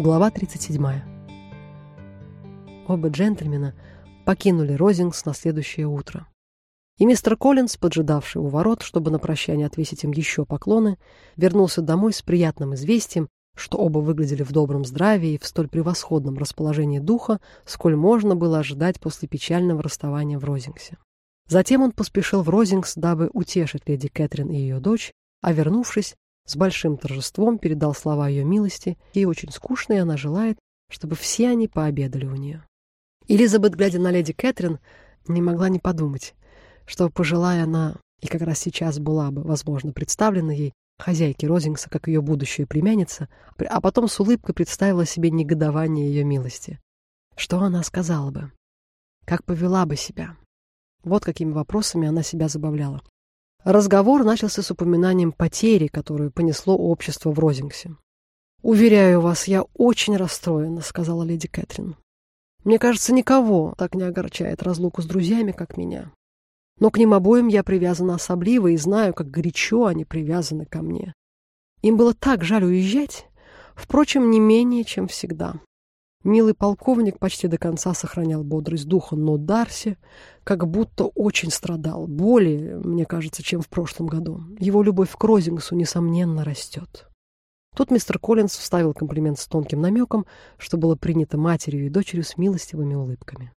Глава 37. Оба джентльмена покинули Розингс на следующее утро. И мистер Коллинз, поджидавший у ворот, чтобы на прощание отвесить им еще поклоны, вернулся домой с приятным известием, что оба выглядели в добром здравии и в столь превосходном расположении духа, сколь можно было ожидать после печального расставания в Розингсе. Затем он поспешил в Розингс, дабы утешить леди Кэтрин и ее дочь, а вернувшись, с большим торжеством передал слова ее милости, ей очень скучно, и она желает, чтобы все они пообедали у нее. Элизабет, глядя на леди Кэтрин, не могла не подумать, что, пожелая она, и как раз сейчас была бы, возможно, представлена ей хозяйке Розингса как ее будущая племянница, а потом с улыбкой представила себе негодование ее милости. Что она сказала бы? Как повела бы себя? Вот какими вопросами она себя забавляла. Разговор начался с упоминанием потери, которую понесло общество в Розингсе. «Уверяю вас, я очень расстроена», — сказала леди Кэтрин. «Мне кажется, никого так не огорчает разлуку с друзьями, как меня. Но к ним обоим я привязана особливо и знаю, как горячо они привязаны ко мне. Им было так жаль уезжать, впрочем, не менее, чем всегда. Милый полковник почти до конца сохранял бодрость духа, но Дарси как будто очень страдал, более, мне кажется, чем в прошлом году. Его любовь к Розингсу, несомненно, растет. Тут мистер Коллинз вставил комплимент с тонким намеком, что было принято матерью и дочерью с милостивыми улыбками.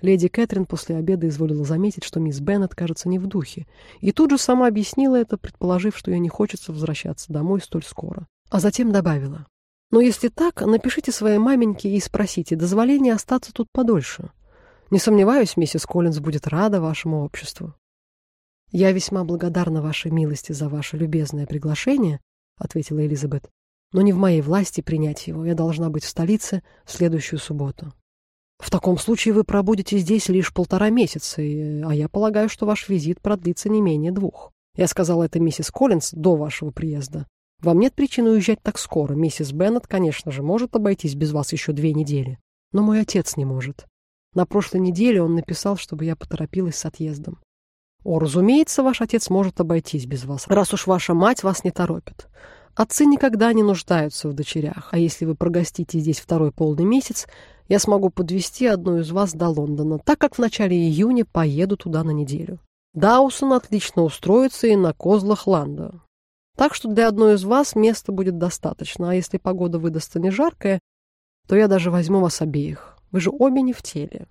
Леди Кэтрин после обеда изволила заметить, что мисс Беннет, кажется, не в духе, и тут же сама объяснила это, предположив, что ей не хочется возвращаться домой столь скоро. А затем добавила. Но если так, напишите своей маменьке и спросите дозволения остаться тут подольше. Не сомневаюсь, миссис Коллинз будет рада вашему обществу. Я весьма благодарна вашей милости за ваше любезное приглашение, ответила Элизабет. Но не в моей власти принять его. Я должна быть в столице в следующую субботу. В таком случае вы пробудете здесь лишь полтора месяца, а я полагаю, что ваш визит продлится не менее двух. Я сказала это миссис Коллинз до вашего приезда. Вам нет причин уезжать так скоро. Миссис Беннет, конечно же, может обойтись без вас еще две недели. Но мой отец не может. На прошлой неделе он написал, чтобы я поторопилась с отъездом. О, разумеется, ваш отец может обойтись без вас, раз уж ваша мать вас не торопит. Отцы никогда не нуждаются в дочерях, а если вы прогостите здесь второй полный месяц, я смогу подвести одну из вас до Лондона, так как в начале июня поеду туда на неделю. Даусон отлично устроится и на козлах Ланда. Так что для одной из вас места будет достаточно, а если погода выдастся не жаркая, то я даже возьму вас обеих. Вы же обе не в теле.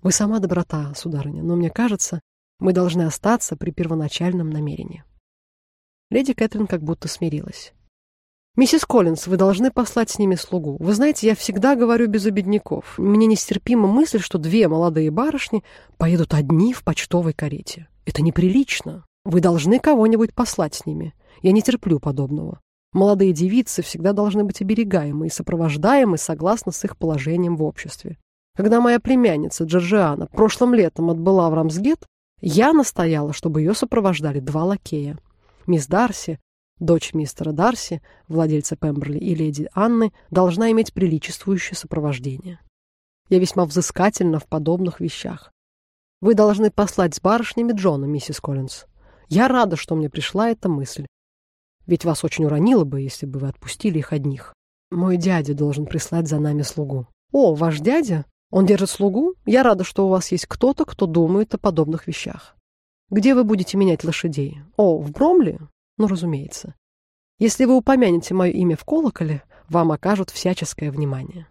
Вы сама доброта, сударыня, но мне кажется, мы должны остаться при первоначальном намерении. Леди Кэтрин как будто смирилась. «Миссис Коллинз, вы должны послать с ними слугу. Вы знаете, я всегда говорю без обедняков. Мне нестерпима мысль, что две молодые барышни поедут одни в почтовой карете. Это неприлично. Вы должны кого-нибудь послать с ними. Я не терплю подобного. Молодые девицы всегда должны быть оберегаемы и сопровождаемы согласно с их положением в обществе. Когда моя племянница Джорджиана прошлым летом отбыла в Рамсгет, я настояла, чтобы ее сопровождали два лакея. Мисс Дарси, дочь мистера Дарси, владельца Пемберли, и леди Анны должна иметь приличествующее сопровождение. Я весьма взыскательна в подобных вещах. Вы должны послать с барышнями Джона, миссис Коллинз. Я рада, что мне пришла эта мысль. Ведь вас очень уронило бы, если бы вы отпустили их одних. Мой дядя должен прислать за нами слугу. О, ваш дядя? Он держит слугу? Я рада, что у вас есть кто-то, кто думает о подобных вещах. Где вы будете менять лошадей? О, в Бромли? Ну, разумеется. Если вы упомянете мое имя в колоколе, вам окажут всяческое внимание.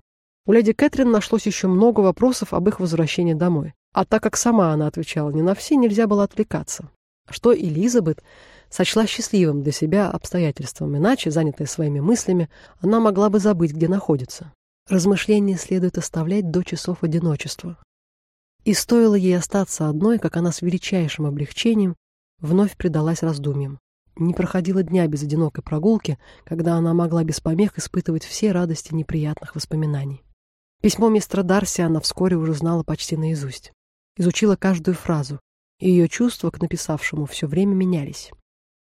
У леди Кэтрин нашлось еще много вопросов об их возвращении домой. А так как сама она отвечала не на все, нельзя было отвлекаться. Что Элизабет сочла счастливым для себя обстоятельством, иначе, занятая своими мыслями, она могла бы забыть, где находится. Размышления следует оставлять до часов одиночества. И стоило ей остаться одной, как она с величайшим облегчением вновь предалась раздумьям. Не проходило дня без одинокой прогулки, когда она могла без помех испытывать все радости неприятных воспоминаний. Письмо мистера Дарси она вскоре уже знала почти наизусть. Изучила каждую фразу, и ее чувства к написавшему все время менялись.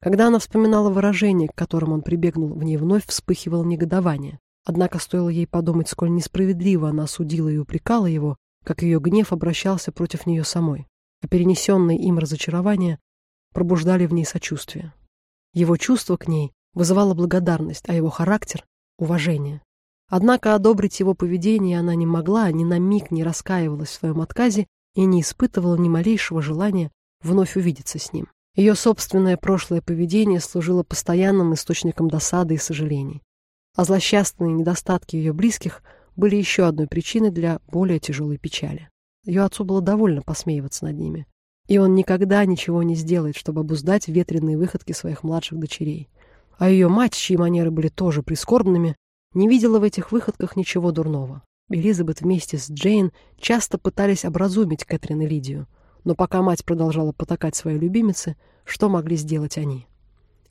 Когда она вспоминала выражение, к которому он прибегнул, в ней вновь вспыхивало негодование. Однако стоило ей подумать, сколь несправедливо она осудила и упрекала его, как ее гнев обращался против нее самой, а перенесенные им разочарования пробуждали в ней сочувствие. Его чувство к ней вызывало благодарность, а его характер — уважение. Однако одобрить его поведение она не могла, ни на миг не раскаивалась в своем отказе и не испытывала ни малейшего желания вновь увидеться с ним. Ее собственное прошлое поведение служило постоянным источником досады и сожалений. А злосчастные недостатки ее близких были еще одной причиной для более тяжелой печали. Ее отцу было довольно посмеиваться над ними. И он никогда ничего не сделает, чтобы обуздать ветреные выходки своих младших дочерей. А ее мать, чьи манеры были тоже прискорбными, не видела в этих выходках ничего дурного. Элизабет вместе с Джейн часто пытались образумить Кэтрин и Лидию, но пока мать продолжала потакать своей любимице, что могли сделать они?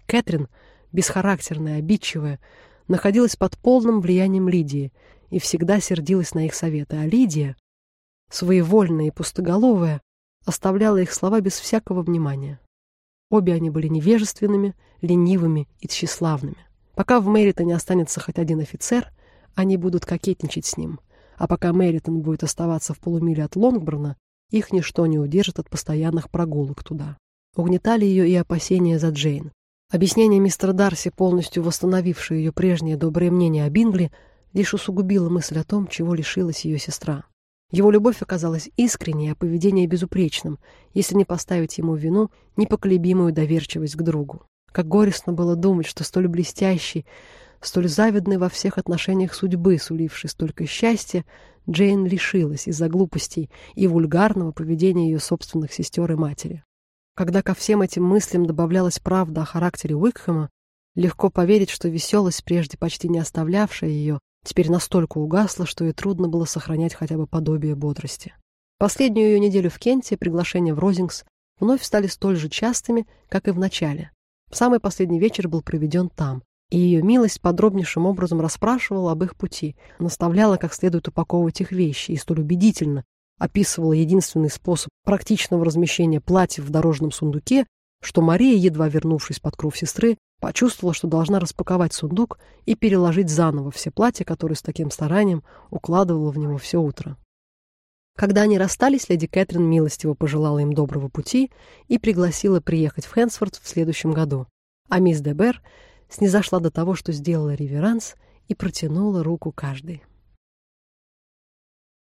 Кэтрин, бесхарактерная, обидчивая, находилась под полным влиянием Лидии и всегда сердилась на их советы, а Лидия, своевольная и пустоголовая, оставляла их слова без всякого внимания. Обе они были невежественными, ленивыми и тщеславными. Пока в Мэритоне останется хоть один офицер, они будут кокетничать с ним, а пока Мэритон будет оставаться в полумиле от Лонгборна, их ничто не удержит от постоянных прогулок туда. Угнетали ее и опасения за Джейн. Объяснение мистера Дарси, полностью восстановившее ее прежнее доброе мнение о Бингли, лишь усугубило мысль о том, чего лишилась ее сестра. Его любовь оказалась искренней, а поведение безупречным, если не поставить ему вину непоколебимую доверчивость к другу. Как горестно было думать, что столь блестящий, столь завидный во всех отношениях судьбы, суливший столько счастья, Джейн лишилась из-за глупостей и вульгарного поведения ее собственных сестер и матери. Когда ко всем этим мыслям добавлялась правда о характере Уикхэма, легко поверить, что веселость, прежде почти не оставлявшая ее, теперь настолько угасла, что ей трудно было сохранять хотя бы подобие бодрости. Последнюю ее неделю в Кенте приглашения в Розингс вновь стали столь же частыми, как и в начале. Самый последний вечер был проведен там, и ее милость подробнейшим образом расспрашивала об их пути, наставляла, как следует упаковывать их вещи, и столь убедительно описывала единственный способ практичного размещения платьев в дорожном сундуке, что Мария, едва вернувшись под кров сестры, Почувствовала, что должна распаковать сундук и переложить заново все платья, которые с таким старанием укладывала в него все утро. Когда они расстались, леди Кэтрин милостиво пожелала им доброго пути и пригласила приехать в Хэнсфорд в следующем году. А мисс Дебер снизошла до того, что сделала реверанс и протянула руку каждой.